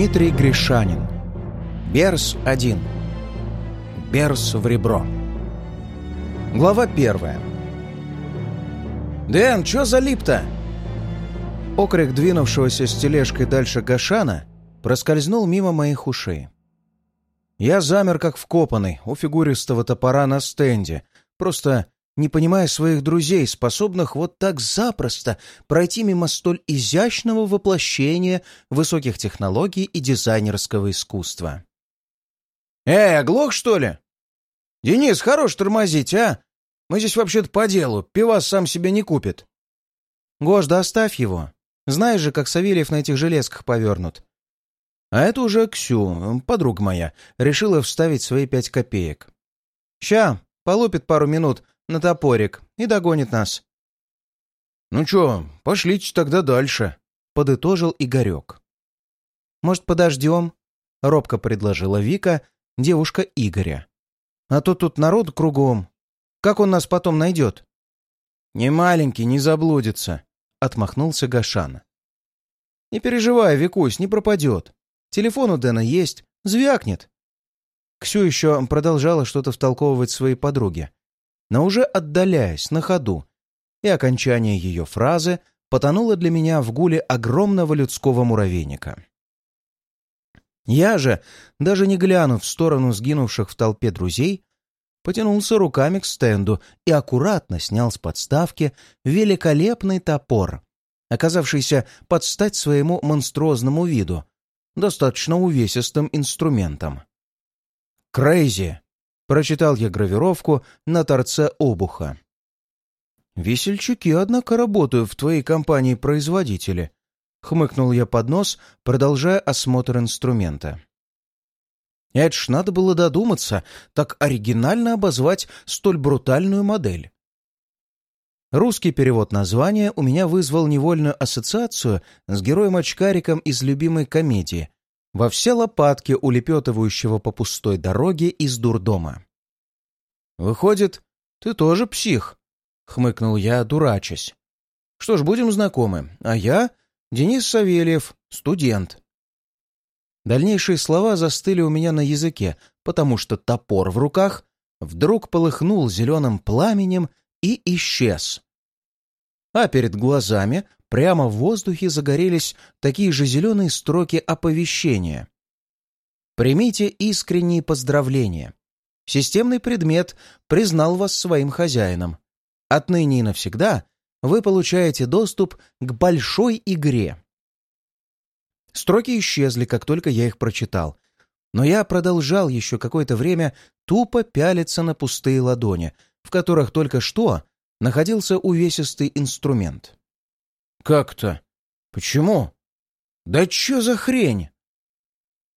Дмитрий Гришанин. Берс-1. Берс в ребро. Глава первая. «Дэн, чё залип-то?» Окрик двинувшегося с тележкой дальше Гашана проскользнул мимо моих ушей. Я замер как вкопанный у фигуристого топора на стенде, просто не понимая своих друзей, способных вот так запросто пройти мимо столь изящного воплощения высоких технологий и дизайнерского искусства. «Эй, оглох, что ли? Денис, хорош тормозить, а? Мы здесь вообще-то по делу, пивас сам себе не купит». «Гош, да оставь его. Знаешь же, как Савельев на этих железках повернут». А это уже Ксю, подруга моя, решила вставить свои пять копеек. «Ща, полупит пару минут, на топорик и догонит нас. «Ну чё, пошлите тогда дальше», — подытожил Игорек. «Может, подождем?» — робко предложила Вика, девушка Игоря. «А то тут народ кругом. Как он нас потом найдет?» «Не маленький, не заблудится», — отмахнулся Гашан. «Не переживай, Викусь, не пропадет. Телефон у Дэна есть, звякнет». Ксю еще продолжала что-то втолковывать своей подруге, но уже отдаляясь на ходу, и окончание ее фразы потонуло для меня в гуле огромного людского муравейника. Я же, даже не глянув в сторону сгинувших в толпе друзей, потянулся руками к стенду и аккуратно снял с подставки великолепный топор, оказавшийся под стать своему монструозному виду, достаточно увесистым инструментом. «Крейзи!» Прочитал я гравировку на торце обуха. «Весельчаки, однако, работают в твоей компании-производителе», — хмыкнул я под нос, продолжая осмотр инструмента. Это ж надо было додуматься, так оригинально обозвать столь брутальную модель. Русский перевод названия у меня вызвал невольную ассоциацию с героем-очкариком из любимой комедии во все лопатки улепетывающего по пустой дороге из дурдома. «Выходит, ты тоже псих», — хмыкнул я, дурачась. «Что ж, будем знакомы. А я — Денис Савельев, студент». Дальнейшие слова застыли у меня на языке, потому что топор в руках вдруг полыхнул зеленым пламенем и исчез. А перед глазами прямо в воздухе загорелись такие же зеленые строки оповещения. Примите искренние поздравления. Системный предмет признал вас своим хозяином. Отныне и навсегда вы получаете доступ к большой игре. Строки исчезли, как только я их прочитал, но я продолжал еще какое-то время тупо пялиться на пустые ладони, в которых только что находился увесистый инструмент. «Как-то? Почему? Да чё за хрень?»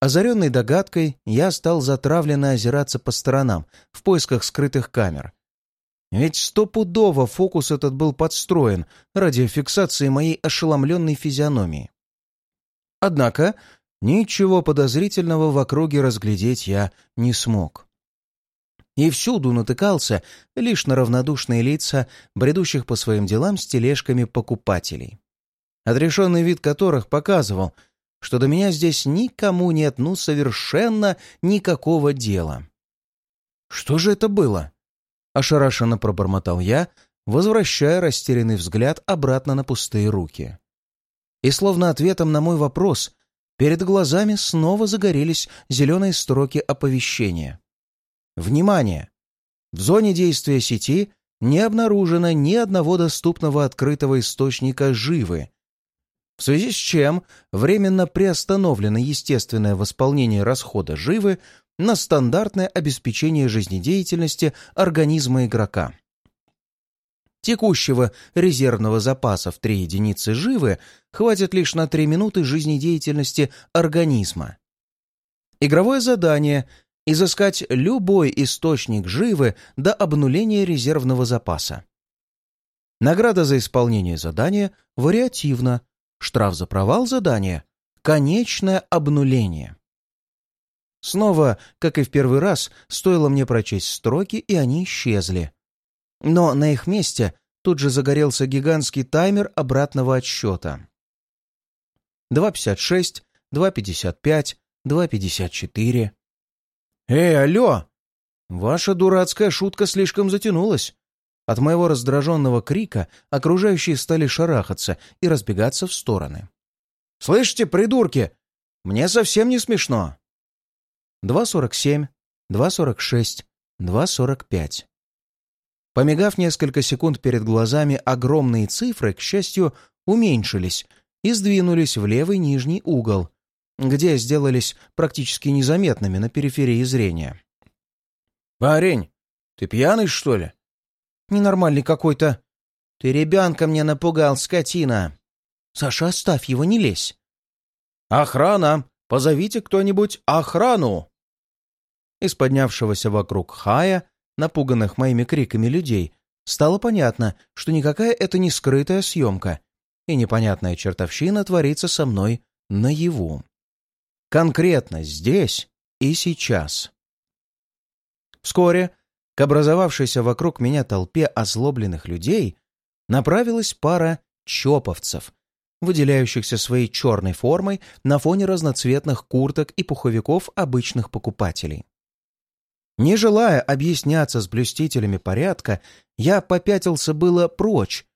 Озаренный догадкой, я стал затравленно озираться по сторонам в поисках скрытых камер. Ведь стопудово фокус этот был подстроен ради фиксации моей ошеломленной физиономии. Однако ничего подозрительного в округе разглядеть я не смог. И всюду натыкался лишь на равнодушные лица, бредущих по своим делам с тележками покупателей. Отрешенный вид которых показывал, что до меня здесь никому нет ну совершенно никакого дела. «Что же это было?» — ошарашенно пробормотал я, возвращая растерянный взгляд обратно на пустые руки. И словно ответом на мой вопрос, перед глазами снова загорелись зеленые строки оповещения. Внимание! В зоне действия сети не обнаружено ни одного доступного открытого источника живы, в связи с чем временно приостановлено естественное восполнение расхода живы на стандартное обеспечение жизнедеятельности организма игрока. Текущего резервного запаса в 3 единицы живы хватит лишь на 3 минуты жизнедеятельности организма. Игровое задание изыскать любой источник живы до обнуления резервного запаса. Награда за исполнение задания вариативна. Штраф за провал задания — конечное обнуление. Снова, как и в первый раз, стоило мне прочесть строки, и они исчезли. Но на их месте тут же загорелся гигантский таймер обратного отсчета. 2.56, 2.55, 2.54. «Эй, алло! Ваша дурацкая шутка слишком затянулась!» От моего раздраженного крика окружающие стали шарахаться и разбегаться в стороны. «Слышите, придурки? Мне совсем не смешно!» 2.47, 2.46, 2.45. Помигав несколько секунд перед глазами, огромные цифры, к счастью, уменьшились и сдвинулись в левый нижний угол, где сделались практически незаметными на периферии зрения. «Парень, ты пьяный, что ли?» «Ненормальный какой-то». «Ты ребенка мне напугал, скотина!» «Саша, оставь его, не лезь!» «Охрана! Позовите кто-нибудь охрану!» Из поднявшегося вокруг хая, напуганных моими криками людей, стало понятно, что никакая это не скрытая съемка, и непонятная чертовщина творится со мной наяву. Конкретно здесь и сейчас. Вскоре к образовавшейся вокруг меня толпе озлобленных людей направилась пара чоповцев, выделяющихся своей черной формой на фоне разноцветных курток и пуховиков обычных покупателей. Не желая объясняться с блюстителями порядка, я попятился было прочь,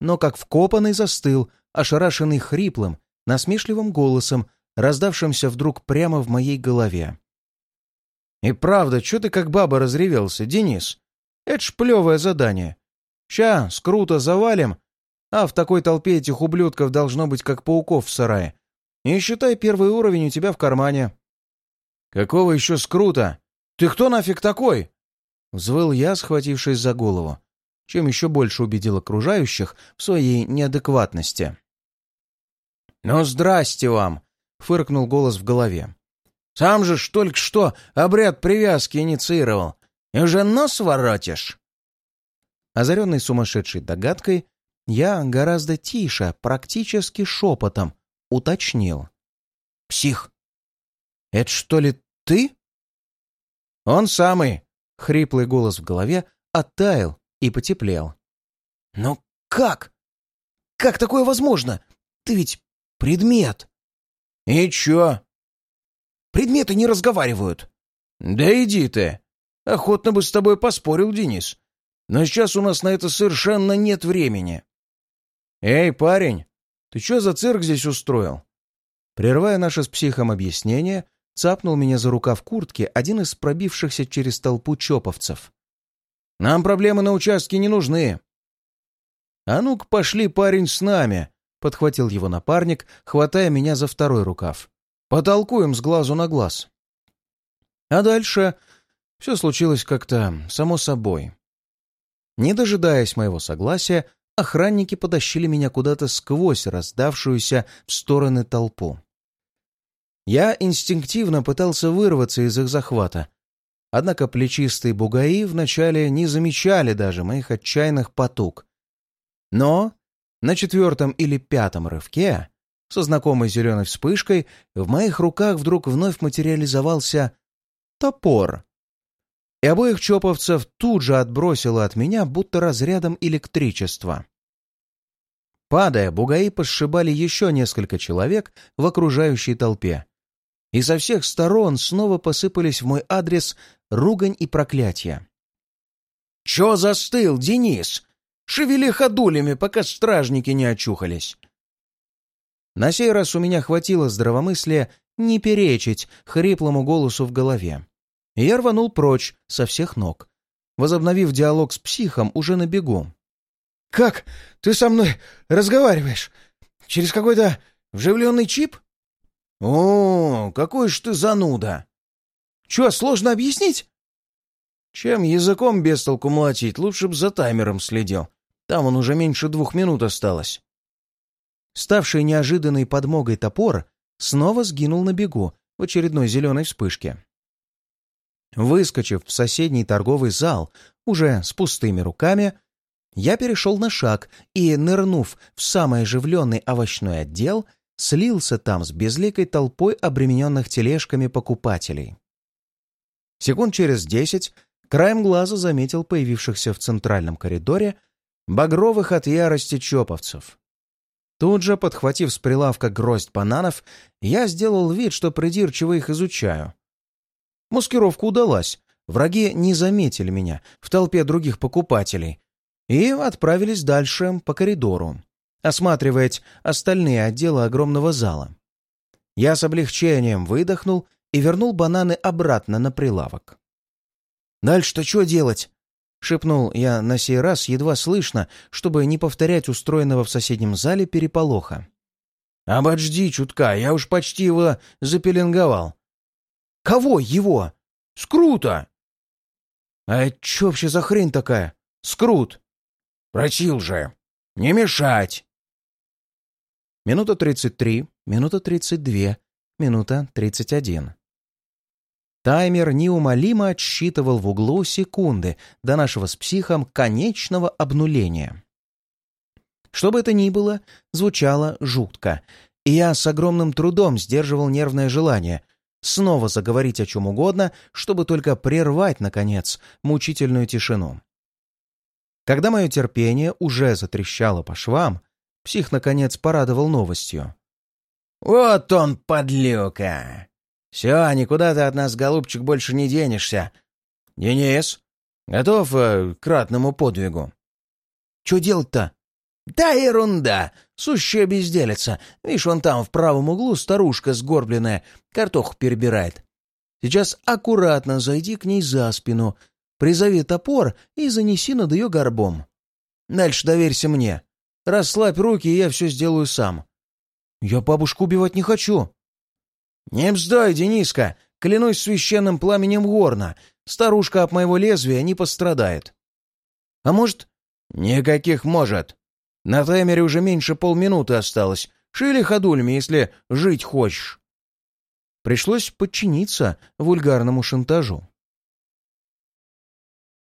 но как вкопанный застыл, ошарашенный хриплым, насмешливым голосом, раздавшимся вдруг прямо в моей голове. «И правда, что ты как баба разревелся, Денис? Это ж плевое задание. Ща, скруто завалим, а в такой толпе этих ублюдков должно быть как пауков в сарае. И считай, первый уровень у тебя в кармане». «Какого еще скрута? «Ты кто нафиг такой?» Взвыл я, схватившись за голову, чем еще больше убедил окружающих в своей неадекватности. «Ну, здрасте вам!» — фыркнул голос в голове. «Сам же ж только что обряд привязки инициировал. И уже нос воротишь!» Озаренный сумасшедшей догадкой, я гораздо тише, практически шепотом, уточнил. «Псих, это что ли ты?» «Он самый!» — хриплый голос в голове оттаял и потеплел. «Но как? Как такое возможно? Ты ведь предмет!» «И чё?» «Предметы не разговаривают!» «Да иди ты! Охотно бы с тобой поспорил, Денис. Но сейчас у нас на это совершенно нет времени!» «Эй, парень, ты чё за цирк здесь устроил?» Прерывая наше с психом объяснение, Цапнул меня за рукав куртки один из пробившихся через толпу чоповцев. «Нам проблемы на участке не нужны». «А ну-ка, пошли, парень, с нами!» — подхватил его напарник, хватая меня за второй рукав. «Потолкуем с глазу на глаз». А дальше все случилось как-то само собой. Не дожидаясь моего согласия, охранники потащили меня куда-то сквозь раздавшуюся в стороны толпу. Я инстинктивно пытался вырваться из их захвата. Однако плечистые бугаи вначале не замечали даже моих отчаянных потуг. Но на четвертом или пятом рывке, со знакомой зеленой вспышкой, в моих руках вдруг вновь материализовался топор. И обоих чоповцев тут же отбросило от меня, будто разрядом электричества. Падая, бугаи посшибали еще несколько человек в окружающей толпе и со всех сторон снова посыпались в мой адрес ругань и проклятия. «Чё застыл, Денис? Шевели ходулями, пока стражники не очухались!» На сей раз у меня хватило здравомыслия не перечить хриплому голосу в голове. И я рванул прочь со всех ног, возобновив диалог с психом уже на бегу. «Как? Ты со мной разговариваешь? Через какой-то вживленный чип?» «О, какой ж ты зануда!» «Чё, сложно объяснить?» «Чем языком без толку молотить, лучше б за таймером следил. Там он уже меньше двух минут осталось». Ставший неожиданной подмогой топор снова сгинул на бегу в очередной зеленой вспышке. Выскочив в соседний торговый зал, уже с пустыми руками, я перешел на шаг и, нырнув в самый оживленный овощной отдел, слился там с безликой толпой обремененных тележками покупателей. Секунд через десять краем глаза заметил появившихся в центральном коридоре багровых от ярости чоповцев. Тут же, подхватив с прилавка гроздь бананов, я сделал вид, что придирчиво их изучаю. Маскировка удалась. Враги не заметили меня в толпе других покупателей и отправились дальше по коридору, осматривать остальные отделы огромного зала. Я с облегчением выдохнул и вернул бананы обратно на прилавок. «Дальше-то что делать?» — шепнул я на сей раз едва слышно, чтобы не повторять устроенного в соседнем зале переполоха. «Обожди чутка, я уж почти его запеленговал». «Кого его?» «Скрута!» «А чё вообще за хрень такая? Скрут!» «Просил же! Не мешать!» Минута тридцать три, минута тридцать две, минута тридцать один. Таймер неумолимо отсчитывал в углу секунды до нашего с психом конечного обнуления. Что бы это ни было, звучало жутко, и я с огромным трудом сдерживал нервное желание снова заговорить о чем угодно, чтобы только прервать, наконец, мучительную тишину. Когда мое терпение уже затрещало по швам, псих, наконец, порадовал новостью. «Вот он, подлюка! «Все, никуда ты от нас, голубчик, больше не денешься. Денис, готов э, к ратному подвигу?» «Че делать-то?» «Да ерунда! Сущая безделица. Видишь, вон там в правом углу старушка сгорбленная картоху перебирает. Сейчас аккуратно зайди к ней за спину, призови топор и занеси над ее горбом. Дальше доверься мне. Расслабь руки, и я все сделаю сам». «Я бабушку убивать не хочу». «Не бздой, Дениска! Клянусь священным пламенем горна! Старушка от моего лезвия не пострадает!» «А может...» «Никаких может! На таймере уже меньше полминуты осталось. Шили ходульми, если жить хочешь!» Пришлось подчиниться вульгарному шантажу.